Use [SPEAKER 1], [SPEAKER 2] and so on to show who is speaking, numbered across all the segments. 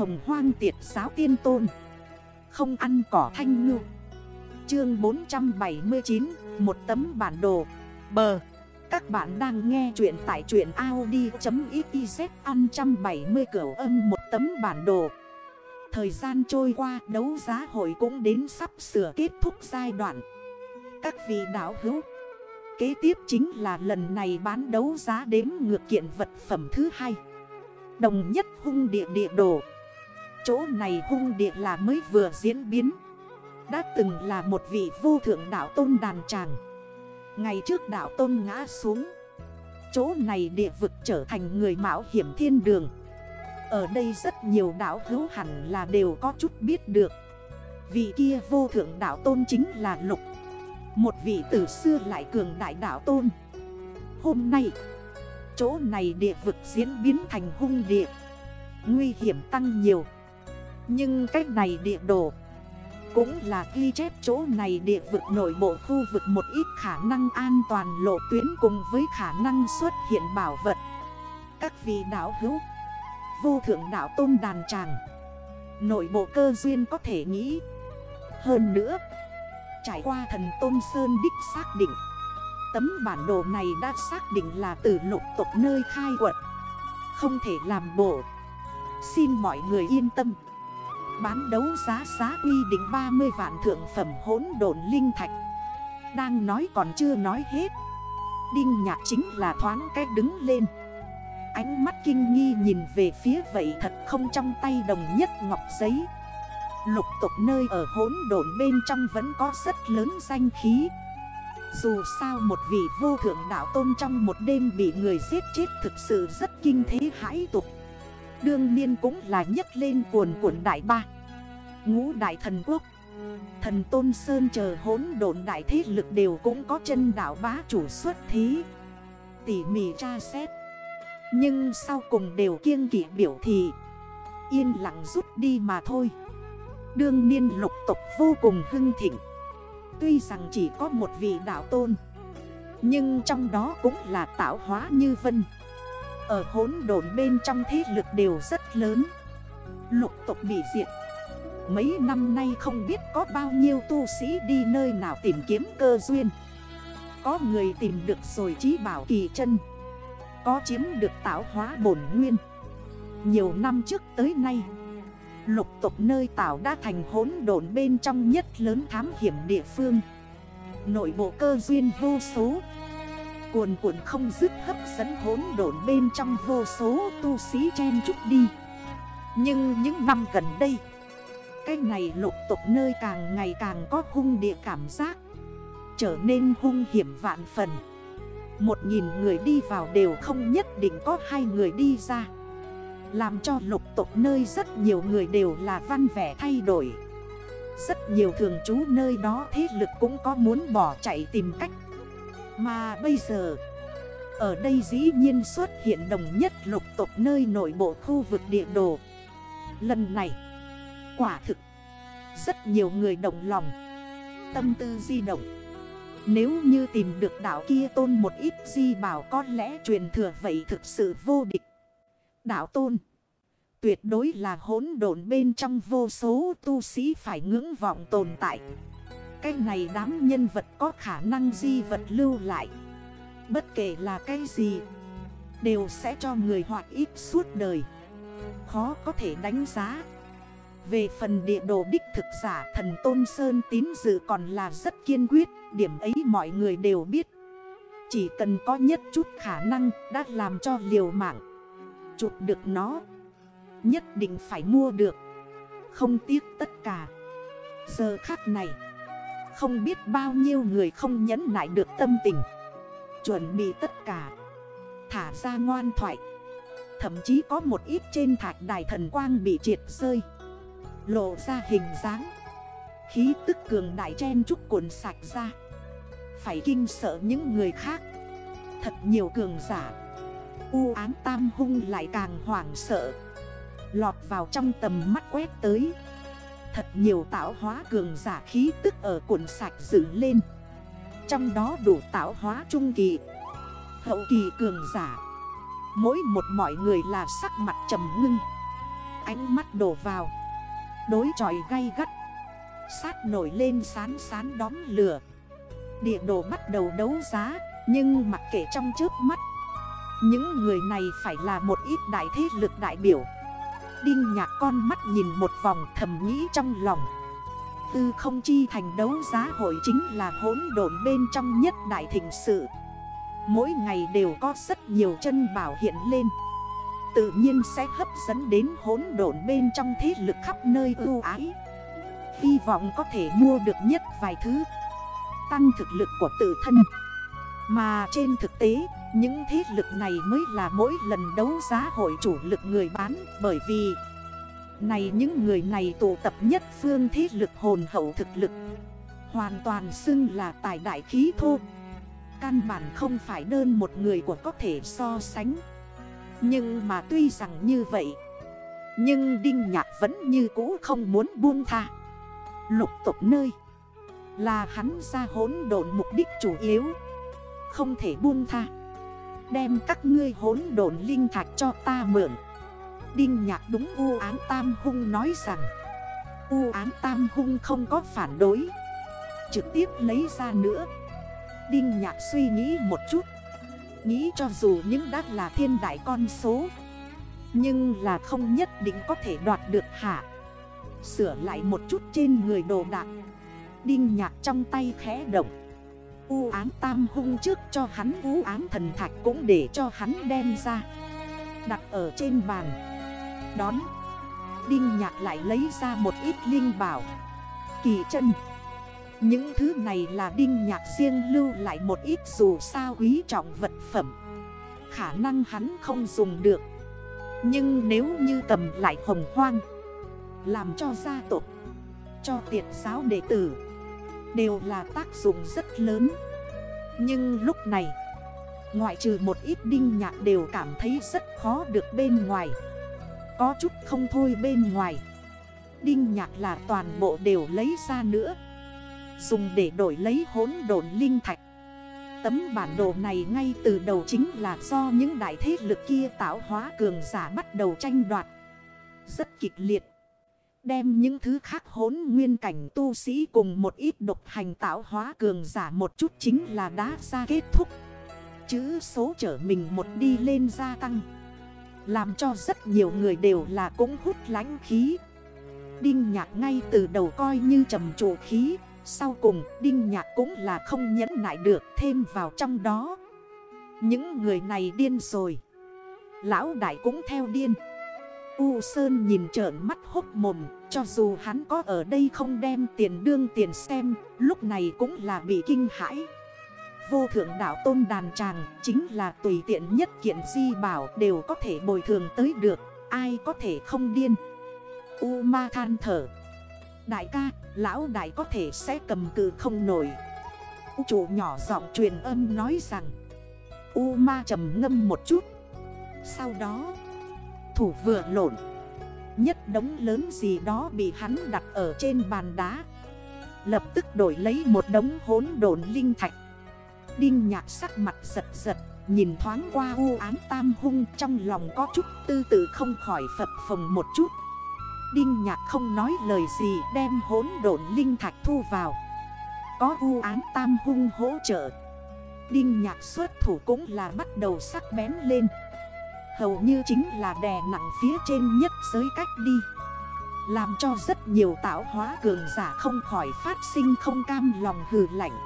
[SPEAKER 1] hồng hoang tiệt giáo tiên tôn. Không ăn cỏ thanh ngư. Chương 479 Một tấm bản đồ. Bờ. Các bạn đang nghe chuyện tại truyện Audi.xyz Ăn 170 cửa âm một tấm bản đồ. Thời gian trôi qua, đấu giá hội cũng đến sắp sửa kết thúc giai đoạn. Các vị đảo hữu, Kế tiếp chính là lần này bán đấu giá đếm ngược kiện vật phẩm thứ hai. Đồng nhất hung địa địa đồ. Chỗ này hung địa là mới vừa diễn biến. Đã từng là một vị vô thượng đảo tôn đàn tràng. Ngày trước đảo tôn ngã xuống. Chỗ này địa vực trở thành người mạo hiểm thiên đường. Ở đây rất nhiều đảo hữu hẳn là đều có chút biết được. Vị kia vô thượng đảo tôn chính là lục. Một vị từ xưa lại cường đại đảo tôn. Hôm nay, Chỗ này địa vực diễn biến thành hung địa. Nguy hiểm tăng nhiều. Nhưng cách này địa đồ Cũng là ghi chép chỗ này địa vực nội bộ khu vực một ít khả năng an toàn lộ tuyến cùng với khả năng xuất hiện bảo vật. Các vị đảo hữu, Vô thượng đảo tôn đàn tràng, Nội bộ cơ duyên có thể nghĩ. Hơn nữa, Trải qua thần tôn sơn đích xác định, Tấm bản đồ này đã xác định là từ lục tộc nơi khai quật, Không thể làm bộ Xin mọi người yên tâm. Bán đấu giá giá quy định 30 vạn thượng phẩm hỗn độn linh thạch. Đang nói còn chưa nói hết. Đinh nhạc chính là thoáng cái đứng lên. Ánh mắt kinh nghi nhìn về phía vậy thật không trong tay đồng nhất ngọc giấy. Lục tục nơi ở hỗn độn bên trong vẫn có rất lớn danh khí. Dù sao một vị vô thượng đạo tôn trong một đêm bị người giết chết thực sự rất kinh thế hãi tục. Đương nhiên cũng là nhấc lên cuồn cuộn đại ba. Ngũ đại thần quốc, Thần Tôn Sơn chờ hỗn độn đại thế lực đều cũng có chân đảo bá chủ xuất thí, Tỉ mỉ tra xét. Nhưng sau cùng đều kiêng kỵ biểu thị, Yên lặng rút đi mà thôi. Đương niên lục tục vô cùng hưng thịnh. Tuy rằng chỉ có một vị đạo tôn, Nhưng trong đó cũng là tạo hóa như vân. Ở hốn đồn bên trong thế lực đều rất lớn. Lục tục bị diệt. Mấy năm nay không biết có bao nhiêu tu sĩ đi nơi nào tìm kiếm cơ duyên. Có người tìm được rồi trí bảo kỳ chân. Có chiếm được tạo hóa bổn nguyên. Nhiều năm trước tới nay, Lục tục nơi tạo đã thành hốn đồn bên trong nhất lớn thám hiểm địa phương. Nội bộ cơ duyên vô số. Cuồn cuộn không dứt hấp dẫn hốn độn bên trong vô số tu sĩ chen chút đi. Nhưng những năm gần đây, Cái này lục tục nơi càng ngày càng có hung địa cảm giác, Trở nên hung hiểm vạn phần. Một nghìn người đi vào đều không nhất định có hai người đi ra. Làm cho lục tục nơi rất nhiều người đều là văn vẻ thay đổi. Rất nhiều thường trú nơi đó thế lực cũng có muốn bỏ chạy tìm cách. Mà bây giờ Ở đây dĩ nhiên xuất hiện đồng nhất lục tộc nơi nội bộ khu vực địa đồ Lần này, Quả thực, Rất nhiều người đồng lòng, Tâm tư di động Nếu như tìm được đảo kia tôn một ít di bảo có lẽ truyền thừa vậy thực sự vô địch Đạo tôn. Tuyệt đối là hỗn độn bên trong vô số tu sĩ phải ngưỡng vọng tồn tại. Cái này đám nhân vật có khả năng di vật lưu lại. Bất kể là cái gì. Đều sẽ cho người hoạt ít suốt đời. Khó có thể đánh giá. Về phần địa đồ đích thực giả thần Tôn Sơn tín dự còn là rất kiên quyết. Điểm ấy mọi người đều biết. Chỉ cần có nhất chút khả năng đã làm cho liều mạng chụp được nó, Nhất định phải mua được Không tiếc tất cả Giờ khắc này không biết bao nhiêu người không nhẫn nại được tâm tình. Chuẩn bị tất cả. Thả ra ngoan thoại. Thậm chí có một ít trên thạch đài thần quang bị triệt rơi. Lộ ra hình dáng. Khí tức cường đại chen chút cuộn sạch ra. Phải kinh sợ những người khác. Thật nhiều cường giả. U án tam hung lại càng hoảng sợ. Lọt vào trong tầm mắt quét tới. Thật nhiều tạo hóa cường giả khí tức ở cuộn sạch dựng lên. Trong đó đủ tạo hóa trung kỳ, Hậu kỳ cường giả. Mỗi một mọi người là sắc mặt trầm ngưng. Ánh mắt đổ vào, Đối tròi gay gắt. Sát nổi lên sán sán đóm lửa. Địa đồ bắt đầu đấu giá, Nhưng mặc kệ trong trước mắt, Những người này phải là một ít đại thế lực đại biểu. Đinh nhạc con mắt nhìn một vòng thầm nghĩ trong lòng. Tư không chi thành đấu giá hội chính là hỗn độn bên trong nhất đại thịnh sự. Mỗi ngày đều có rất nhiều chân bảo hiện lên. Tự nhiên sẽ hấp dẫn đến hỗn độn bên trong thế lực khắp nơi ưu ái. Hy vọng có thể mua được nhất vài thứ. Tăng thực lực của tự thân. Mà trên thực tế những thế lực này mới là mỗi lần đấu giá hội chủ lực người bán, Bởi vì Này những người này tụ tập nhất phương thế lực hồn hậu thực lực, Hoàn toàn xưng là tài đại khí thô. Căn bản không phải đơn một người của có thể so sánh. Nhưng mà tuy rằng như vậy, Nhưng Đinh Nhạc vẫn như cũ không muốn buông tha. Lục tục nơi Là hắn ra hốn độn mục đích chủ yếu, Không thể buông tha. Đem các ngươi hốn đồn linh thạch cho ta mượn. Đinh nhạc đúng u án tam hung nói rằng, U án tam hung không có phản đối, Trực tiếp lấy ra nữa. Đinh nhạc suy nghĩ một chút, Nghĩ cho dù những đắt là thiên đại con số, Nhưng là không nhất định có thể đoạt được hạ. Sửa lại một chút trên người đồ đạc. Đinh nhạc trong tay khẽ động. U ám tam hung trước cho hắn, u ám thần thạch cũng để cho hắn đem ra. Đặt ở trên bàn. Đón. Đinh nhạc lại lấy ra một ít linh bảo. Kỳ chân. Những thứ này là đinh nhạc riêng lưu lại một ít dù sao quý trọng vật phẩm. Khả năng hắn không dùng được. Nhưng nếu như cầm lại hồng hoang, làm cho gia tộc, Cho tiệt giáo đệ tử Đều là tác dụng rất lớn. Nhưng lúc này, Ngoại trừ một ít đinh nhạc đều cảm thấy rất khó được bên ngoài. Có chút không thôi bên ngoài. Đinh nhạc là toàn bộ đều lấy ra nữa. Dùng để đổi lấy hốn đồn linh thạch. Tấm bản đồ này ngay từ đầu chính là do những đại thế lực kia tạo hóa cường giả bắt đầu tranh đoạt. Rất kịch liệt. Đem những thứ khác hốn nguyên cảnh tu sĩ cùng một ít độc hành tạo hóa cường giả một chút chính là đã ra kết thúc. Chữ số trở mình một đi lên gia tăng. Làm cho rất nhiều người đều là cũng hút lánh khí. Đinh nhạc ngay từ đầu coi như trầm trụ khí. Sau cùng đinh nhạc cũng là không nhẫn nại được thêm vào trong đó. Những người này điên rồi. Lão đại cũng theo điên. U Sơn nhìn trợn mắt hốc mồm Cho dù hắn có ở đây không đem tiền đương tiền xem Lúc này cũng là bị kinh hãi. Vô thượng đảo tôn đàn tràng Chính là tùy tiện nhất kiện di bảo Đều có thể bồi thường tới được Ai có thể không điên. U ma than thở. Đại ca, lão đại có thể sẽ cầm cự không nổi. U chủ nhỏ giọng truyền âm nói rằng. U ma trầm ngâm một chút. Sau đó thủ vừa lộn. Nhất đống lớn gì đó bị hắn đặt ở trên bàn đá. Lập tức đổi lấy một đống hốn đồn linh thạch. Đinh nhạc sắc mặt giật giật, Nhìn thoáng qua u án tam hung Trong lòng có chút tư tự không khỏi phập phồng một chút. Đinh nhạc không nói lời gì đem hốn đồn linh thạch thu vào. Có u án tam hung hỗ trợ. Đinh nhạc xuất thủ cũng là bắt đầu sắc bén lên. Hầu như chính là đè nặng phía trên nhất giới cách đi. Làm cho rất nhiều tạo hóa cường giả không khỏi phát sinh không cam lòng hừ lạnh.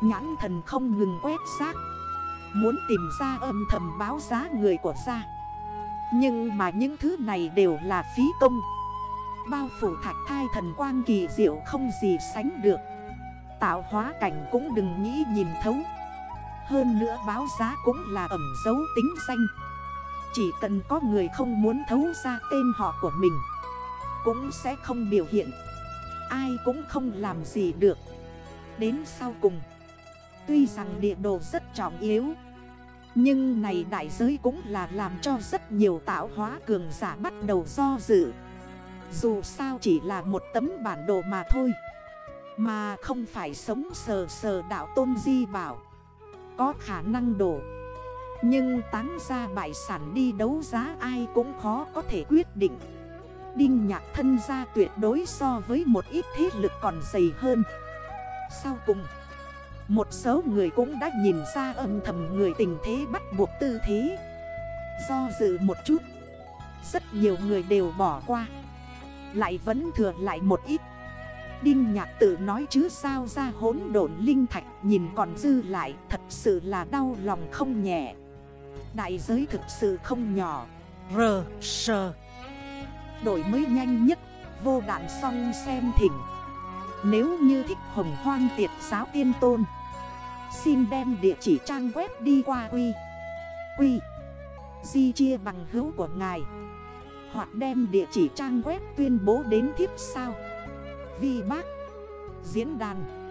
[SPEAKER 1] Nhãn thần không ngừng quét xác. Muốn tìm ra âm thầm báo giá người của gia. Nhưng mà những thứ này đều là phí công. Bao phủ thạch thai thần quang kỳ diệu không gì sánh được. Tạo hóa cảnh cũng đừng nghĩ nhìn thấu. Hơn nữa báo giá cũng là ẩm dấu tính danh chỉ cần có người không muốn thấu ra tên họ của mình, Cũng sẽ không biểu hiện. Ai cũng không làm gì được. Đến sau cùng, Tuy rằng địa đồ rất trọng yếu, Nhưng này đại giới cũng là làm cho rất nhiều tạo hóa cường giả bắt đầu do dự. Dù sao chỉ là một tấm bản đồ mà thôi, Mà không phải sống sờ sờ đạo tôn di bảo, Có khả năng đổ nhưng tán ra bại sản đi đấu giá ai cũng khó có thể quyết định. Đinh nhạc thân gia tuyệt đối so với một ít thế lực còn dày hơn. Sau cùng, Một số người cũng đã nhìn ra âm thầm người tình thế bắt buộc tư thế. Do dự một chút, Rất nhiều người đều bỏ qua. Lại vẫn thừa lại một ít. Đinh nhạc tự nói chứ sao ra hốn độn linh thạch Nhìn còn dư lại, thật sự là đau lòng không nhẹ. Đại giới thực sự không nhỏ. R, S. Đổi mới nhanh nhất Vô đạn xong xem thỉnh. Nếu như thích hồng hoang tiệt giáo tiên tôn Xin đem địa chỉ trang web đi qua quy. Quy. Di chia bằng hữu của ngài. Hoặc đem địa chỉ trang web tuyên bố đến thiếp sao. Vi bác. Diễn đàn